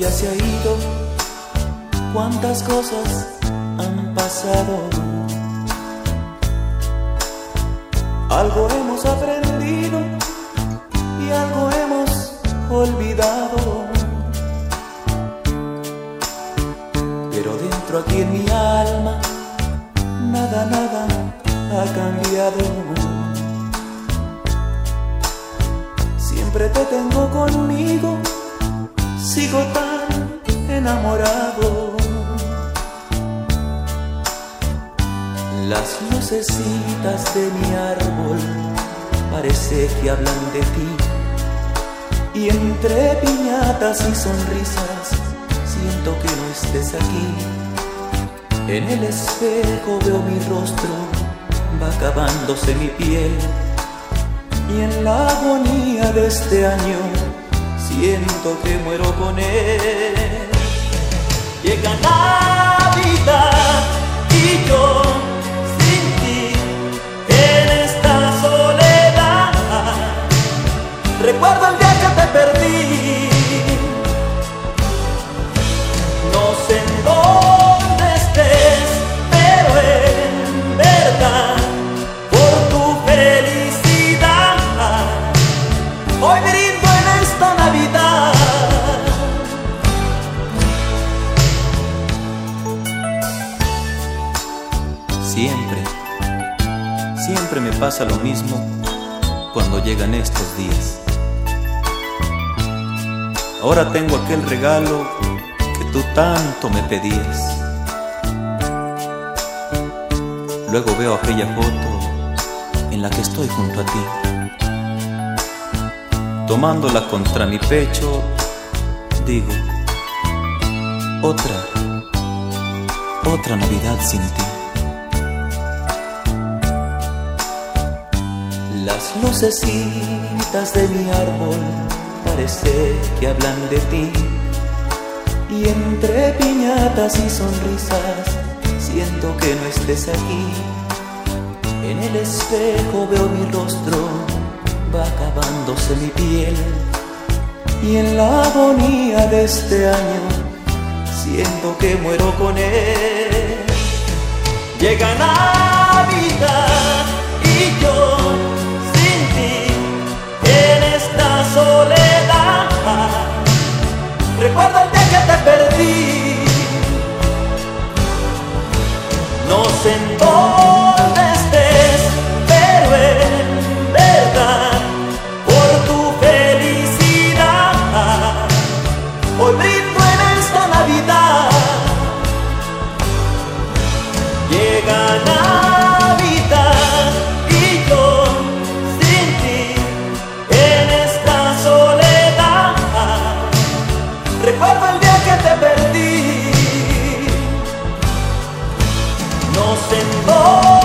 ya se ha ido, cuántas cosas han pasado. Algo hemos aprendido y algo hemos olvidado. Pero dentro aquí en mi alma, nada, nada ha cambiado. Siempre te tengo conmigo, sigo tan enamorado. Las lucecitas de mi árbol parece que hablan de ti. Y entre piñatas y sonrisas siento que no estés aquí. En el espejo veo mi rostro, va acabándose mi piel. Y en la agonía de este año siento que muero con él. Llega siempre me pasa lo mismo cuando llegan estos días. Ahora tengo aquel regalo que tú tanto me pedías. Luego veo aquella foto en la que estoy junto a ti. Tomándola contra mi pecho, digo, otra, otra Navidad sin ti. Las lucecitas de mi árbol parece que hablan de ti. Y entre piñatas y sonrisas siento que no estés aquí. En el espejo veo mi rostro, va acabándose mi piel. Y en la agonía de este año siento que muero con él. Llega Navidad y yo en dónde No sé